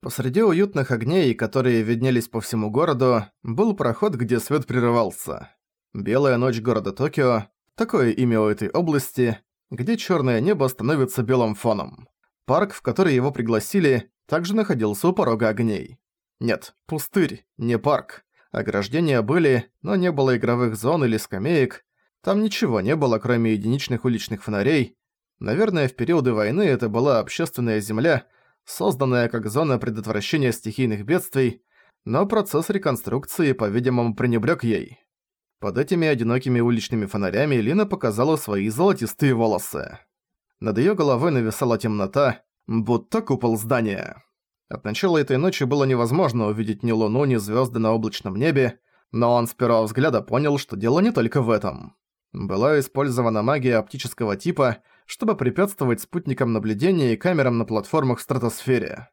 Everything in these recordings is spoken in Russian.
Посреди уютных огней, которые виднелись по всему городу, был проход, где свет прерывался. Белая ночь города Токио – такое имя у этой области, где черное небо становится белым фоном. Парк, в который его пригласили, также находился у порога огней. Нет, пустырь, не парк. Ограждения были, но не было игровых зон или скамеек. Там ничего не было, кроме единичных уличных фонарей. Наверное, в периоды войны это была общественная земля – созданная как зона предотвращения стихийных бедствий, но процесс реконструкции, по-видимому, пренебрёг ей. Под этими одинокими уличными фонарями Лина показала свои золотистые волосы. Над её головой нависала темнота, будто купол здания. От начала этой ночи было невозможно увидеть ни луну, ни звёзды на облачном небе, но он с первого взгляда понял, что дело не только в этом. Была использована магия оптического типа, чтобы препятствовать спутникам наблюдения и камерам на платформах в стратосфере.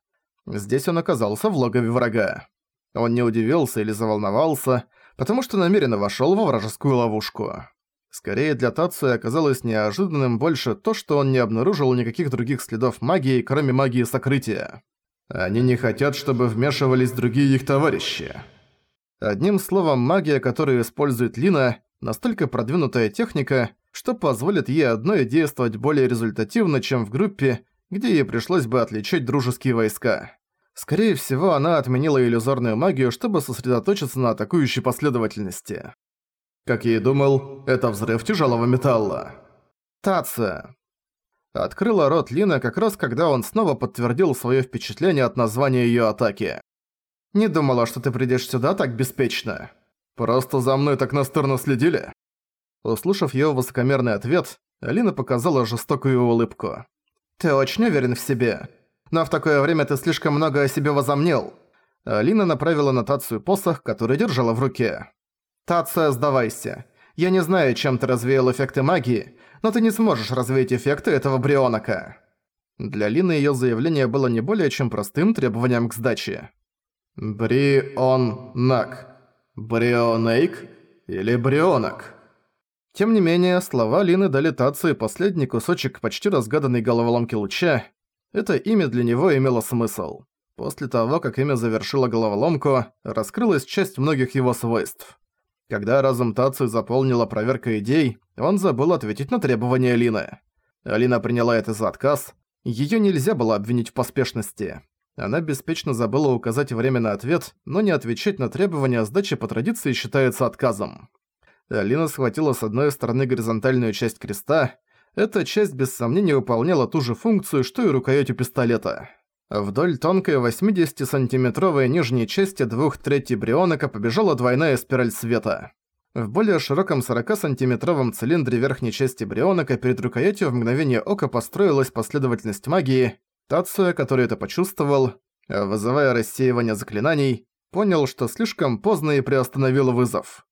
Здесь он оказался в логове врага. Он не удивился или заволновался, потому что намеренно вошёл во вражескую ловушку. Скорее для Тацуя оказалось неожиданным больше то, что он не обнаружил никаких других следов магии, кроме магии сокрытия. Они не хотят, чтобы вмешивались другие их товарищи. Одним словом, магия, которую использует Лина, настолько продвинутая техника, что позволит ей одной действовать более результативно, чем в группе, где ей пришлось бы отличать дружеские войска. Скорее всего, она отменила иллюзорную магию, чтобы сосредоточиться на атакующей последовательности. Как я и думал, это взрыв тяжелого металла. Тация. Открыла рот Лина как раз когда он снова подтвердил свое впечатление от названия ее атаки. «Не думала, что ты придешь сюда так беспечно. Просто за мной так настырно следили?» Услышав его высокомерный ответ, Алина показала жестокую улыбку. «Ты очень уверен в себе. Но в такое время ты слишком много о себе возомнил». Алина направила на Тацию посох, который держала в руке. «Тация, сдавайся. Я не знаю, чем ты развеял эффекты магии, но ты не сможешь развеять эффекты этого брионака». Для Лины её заявление было не более чем простым требованием к сдаче. «Бри-он-нак. Брионейк или брионак?» Тем не менее, слова Лины дали Тацу и последний кусочек почти разгаданной головоломки луча. Это имя для него имело смысл. После того, как имя завершило головоломку, раскрылась часть многих его свойств. Когда разум Тацу заполнила проверка идей, он забыл ответить на требования Лины. Алина приняла это за отказ. Её нельзя было обвинить в поспешности. Она беспечно забыла указать время на ответ, но не отвечать на требования сдачи по традиции считается отказом. Алина схватила с одной стороны горизонтальную часть креста. Эта часть без сомнения выполняла ту же функцию, что и рукоять у пистолета. Вдоль тонкой 80-сантиметровой нижней части двух третий брионика побежала двойная спираль света. В более широком 40-сантиметровом цилиндре верхней части брионика перед рукоятью в мгновение ока построилась последовательность магии. Тацуя, который это почувствовал, вызывая рассеивание заклинаний, понял, что слишком поздно и приостановил вызов.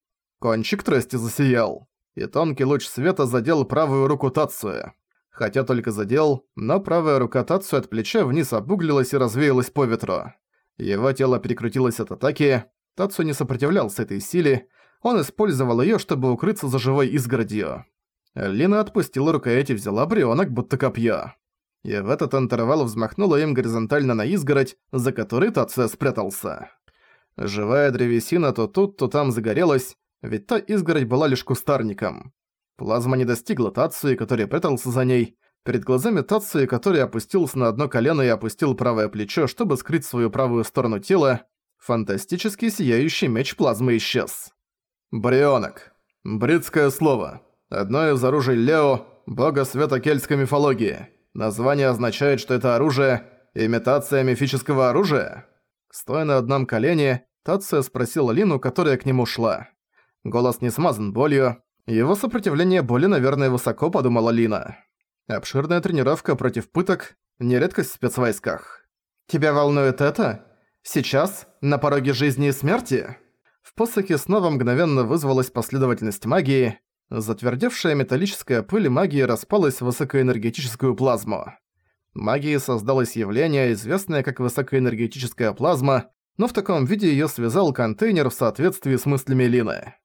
Кончик трости засиял, и тонкий луч света задел правую руку Тацуя. Хотя только задел, но правая рука Тацуя от плеча вниз обуглилась и развеялась по ветру. Его тело перекрутилось от атаки, Тацу не сопротивлялся этой силе, он использовал её, чтобы укрыться за живой изгородью. Лина отпустила рукоять и взяла брионок, будто копье. И в этот интервал взмахнула им горизонтально на изгородь, за которой Тацуя спрятался. Живая древесина то тут, то там загорелась, ведь та изгородь была лишь кустарником. Плазма не достигла Тацуи, который прятался за ней. Перед глазами Тацуи, который опустился на одно колено и опустил правое плечо, чтобы скрыть свою правую сторону тела, фантастически сияющий меч плазмы исчез. Брионок. Бритское слово. Одно из оружий Лео, бога света кельтской мифологии. Название означает, что это оружие – имитация мифического оружия? Стоя на одном колене, Тация спросила Лину, которая к нему шла. Голос не смазан болью. Его сопротивление боли, наверное, высоко, подумала Лина. Обширная тренировка против пыток – не редкость в спецвойсках. «Тебя волнует это? Сейчас? На пороге жизни и смерти?» В посохе снова мгновенно вызвалась последовательность магии. Затвердевшая металлическая пыль магии распалась в высокоэнергетическую плазму. Магией создалось явление, известное как высокоэнергетическая плазма, но в таком виде её связал контейнер в соответствии с мыслями Лины.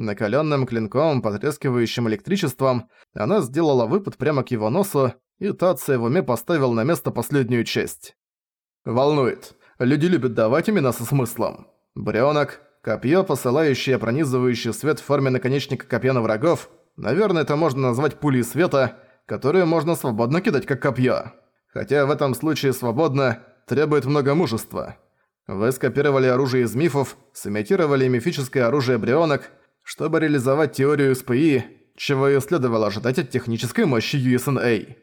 Накалённым клинком, потрескивающим электричеством, она сделала выпад прямо к его носу, и Тация в уме поставил на место последнюю часть. «Волнует. Люди любят давать имена со смыслом. Брёнок, копье, посылающее пронизывающий свет в форме наконечника копья на врагов. Наверное, это можно назвать пулей света, которые можно свободно кидать как копье. Хотя в этом случае свободно требует много мужества. Вы скопировали оружие из мифов, сымитировали мифическое оружие брионок, чтобы реализовать теорию СПИ, чего и следовало ожидать от технической мощи USNA.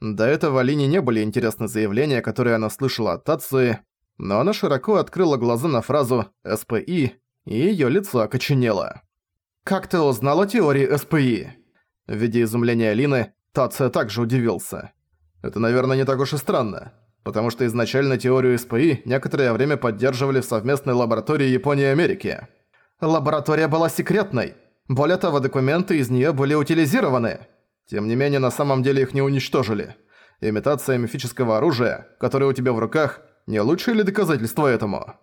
До этого Лине не были интересны заявления, которые она слышала от Тацуи, но она широко открыла глаза на фразу «СПИ», и её лицо окоченело. «Как ты узнала теории СПИ?» В виде изумления Лины, Тация также удивился. «Это, наверное, не так уж и странно, потому что изначально теорию СПИ некоторое время поддерживали в совместной лаборатории Японии и Америки. Лаборатория была секретной. Более того, документы из неё были утилизированы. Тем не менее, на самом деле их не уничтожили. Имитация мифического оружия, которое у тебя в руках – не лучшее ли доказательство этому?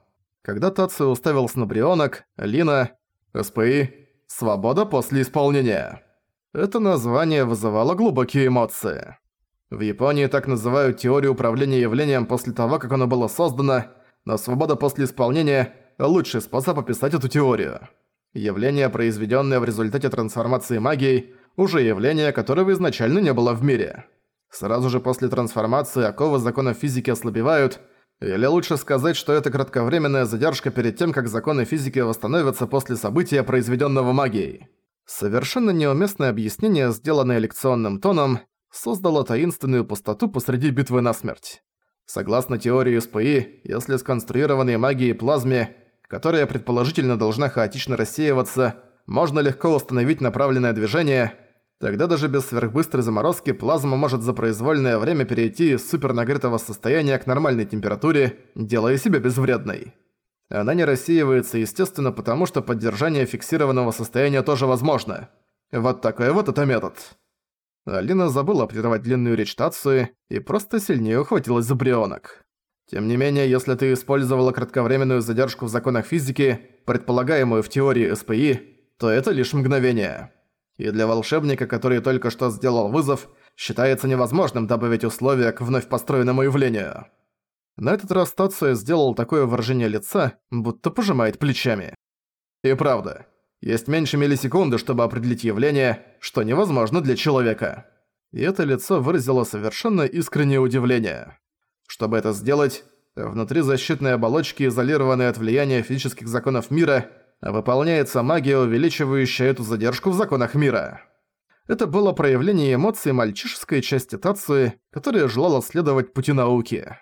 Когда Тацию уставился на Брионок, Лина, СПИ, «Свобода после исполнения». Это название вызывало глубокие эмоции. В Японии так называют теорию управления явлением после того, как оно было создано, но свобода после исполнения – лучший способ описать эту теорию. Явление, произведённое в результате трансформации магией, уже явление, которого изначально не было в мире. Сразу же после трансформации оковы законов физики ослабевают, или лучше сказать, что это кратковременная задержка перед тем, как законы физики восстановятся после события, произведенного магией. Совершенно неуместное объяснение, сделанное лекционным тоном, создало таинственную пустоту посреди битвы на смерть. Согласно теории СПИ, если сконструированные магией плазме, которая предположительно должна хаотично рассеиваться, можно легко установить направленное движение – Тогда даже без сверхбыстрой заморозки плазма может за произвольное время перейти из супернагретого состояния к нормальной температуре, делая себя безвредной. Она не рассеивается, естественно, потому что поддержание фиксированного состояния тоже возможно. Вот такой вот это метод. Алина забыла прервать длинную речь Тацию и просто сильнее ухватилась за брионок. Тем не менее, если ты использовала кратковременную задержку в законах физики, предполагаемую в теории СПИ, то это лишь мгновение и для волшебника, который только что сделал вызов, считается невозможным добавить условия к вновь построенному явлению. На этот раз Тация сделал такое выражение лица, будто пожимает плечами. И правда, есть меньше миллисекунды, чтобы определить явление, что невозможно для человека. И это лицо выразило совершенно искреннее удивление. Чтобы это сделать, внутри защитной оболочки, изолированной от влияния физических законов мира, выполняется магия, увеличивающая эту задержку в законах мира. Это было проявление эмоций мальчишеской части Тацуи, которая желала следовать пути науки.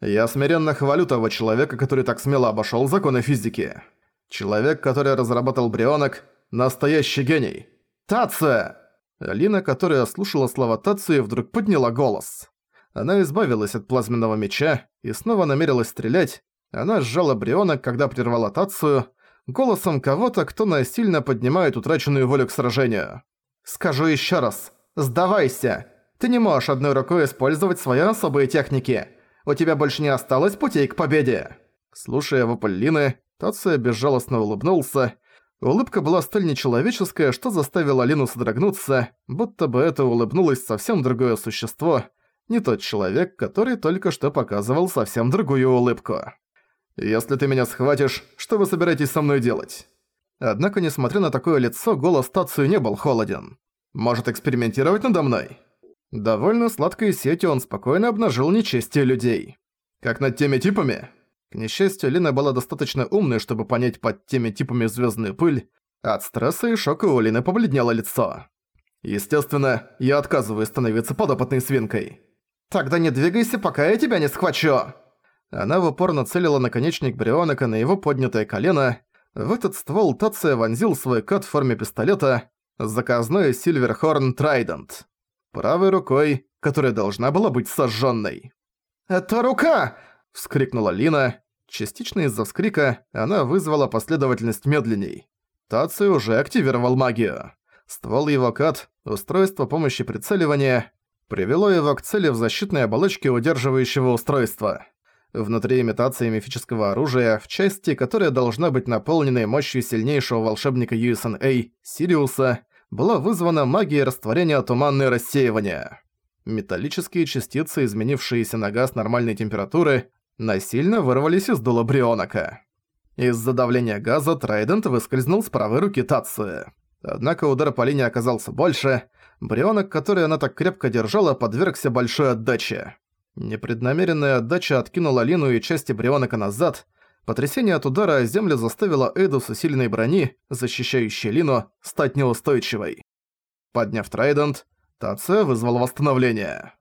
Я смиренно хвалю того человека, который так смело обошёл законы физики. Человек, который разработал брионок, настоящий гений. Тация! Лина, которая слушала слова Тации, вдруг подняла голос. Она избавилась от плазменного меча и снова намерилась стрелять. Она сжала брионок, когда прервала Тацию, голосом кого-то, кто насильно поднимает утраченную волю к сражению. «Скажу еще раз. Сдавайся! Ты не можешь одной рукой использовать свои особые техники. У тебя больше не осталось путей к победе!» Слушая вопль Лины, Тация безжалостно улыбнулся. Улыбка была столь нечеловеческая, что заставила Лину содрогнуться, будто бы это улыбнулось совсем другое существо, не тот человек, который только что показывал совсем другую улыбку. «Если ты меня схватишь, что вы собираетесь со мной делать?» Однако, несмотря на такое лицо, голос Тацию не был холоден. «Может экспериментировать надо мной?» Довольно сладкой сетью он спокойно обнажил нечестие людей. «Как над теми типами?» К несчастью, Лина была достаточно умной, чтобы понять под теми типами звездную пыль. От стресса и шока у Лины побледнело лицо. «Естественно, я отказываюсь становиться подопытной свинкой». «Тогда не двигайся, пока я тебя не схвачу!» Она в упор нацелила наконечник Брионика на его поднятое колено. В этот ствол Тация вонзил свой кат в форме пистолета заказной Сильверхорн Трайдент. Правой рукой, которая должна была быть сожженной. «Это рука!» – вскрикнула Лина. Частично из-за вскрика она вызвала последовательность медленней. Тацию уже активировал магию. Ствол его кат, устройство помощи прицеливания, привело его к цели в защитной оболочке удерживающего устройства. Внутри имитации мифического оружия, в части, которая должна быть наполненной мощью сильнейшего волшебника USNA, Сириуса, была вызвана магией растворения туманное рассеивание. Металлические частицы, изменившиеся на газ нормальной температуры, насильно вырвались из дула Брионака. Из-за давления газа Трайдент выскользнул с правой руки Тации. Однако удар по линии оказался больше. Брионок, который она так крепко держала, подвергся большой отдаче. Непреднамеренная отдача откинула Лину и части Брионака назад. Потрясение от удара о землю заставило Эйду с усиленной брони, защищающей Лину, стать неустойчивой. Подняв Трайдент, Тация вызвал восстановление.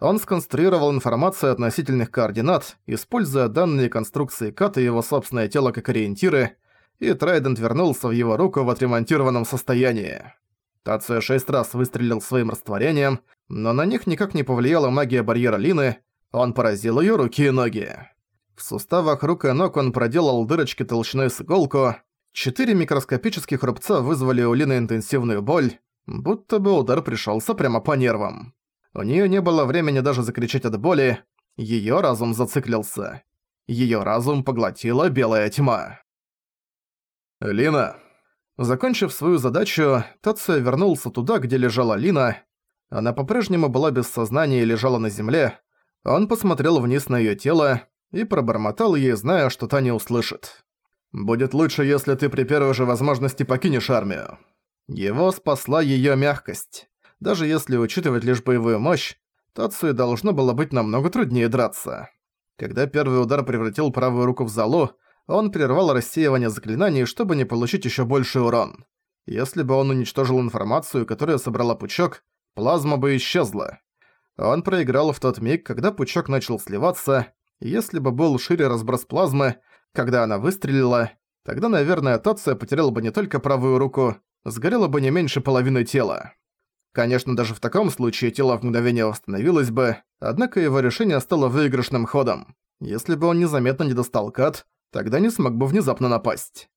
Он сконструировал информацию относительных координат, используя данные конструкции Кат и его собственное тело как ориентиры, и Трайдент вернулся в его руку в отремонтированном состоянии. Тация шесть раз выстрелил своим растворением, но на них никак не повлияла магия барьера Лины, он поразил её руки и ноги. В суставах рук и ног он проделал дырочки толщиной с иголку, четыре микроскопических рубца вызвали у Лины интенсивную боль, будто бы удар пришёлся прямо по нервам. У неё не было времени даже закричать от боли, её разум зациклился. Её разум поглотила белая тьма. «Лина!» Закончив свою задачу, Тация вернулся туда, где лежала Лина. Она по-прежнему была без сознания и лежала на земле. Он посмотрел вниз на её тело и пробормотал ей, зная, что та не услышит. «Будет лучше, если ты при первой же возможности покинешь армию». Его спасла её мягкость. Даже если учитывать лишь боевую мощь, Тацию должно было быть намного труднее драться. Когда первый удар превратил правую руку в залу, он прервал рассеивание заклинаний, чтобы не получить ещё больший урон. Если бы он уничтожил информацию, которую собрала пучок, плазма бы исчезла. Он проиграл в тот миг, когда пучок начал сливаться, если бы был шире разброс плазмы, когда она выстрелила, тогда, наверное, Тация потерял бы не только правую руку, сгорело бы не меньше половины тела. Конечно, даже в таком случае тело в мгновение восстановилось бы, однако его решение стало выигрышным ходом. Если бы он незаметно не достал кат, тогда не смог бы внезапно напасть.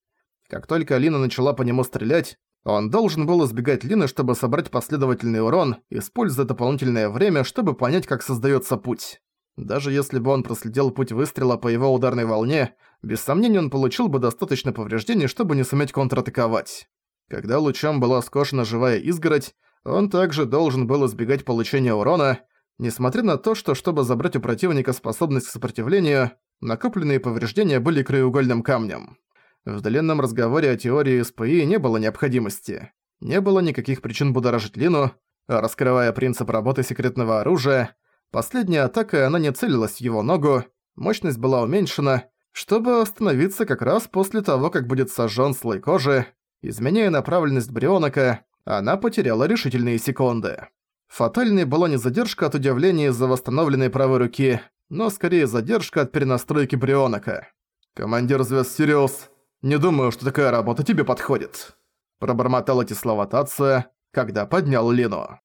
Как только Лина начала по нему стрелять, он должен был избегать Лины, чтобы собрать последовательный урон, используя дополнительное время, чтобы понять, как создается путь. Даже если бы он проследил путь выстрела по его ударной волне, без сомнения он получил бы достаточно повреждений, чтобы не суметь контратаковать. Когда лучом была скошена живая изгородь, он также должен был избегать получения урона, несмотря на то, что чтобы забрать у противника способность к сопротивлению, накопленные повреждения были краеугольным камнем. В длинном разговоре о теории СПИ не было необходимости. Не было никаких причин будоражить Лину, раскрывая принцип работы секретного оружия, последняя атака она не целилась в его ногу, мощность была уменьшена, чтобы остановиться как раз после того, как будет сожжён слой кожи, изменяя направленность Брионака, она потеряла решительные секунды. Фатальной была не задержка от удивления из-за восстановленной правой руки, но скорее задержка от перенастройки Брионака. «Командир звезд Сириус, не думаю, что такая работа тебе подходит», пробормотал эти слова Тация, когда поднял Лину.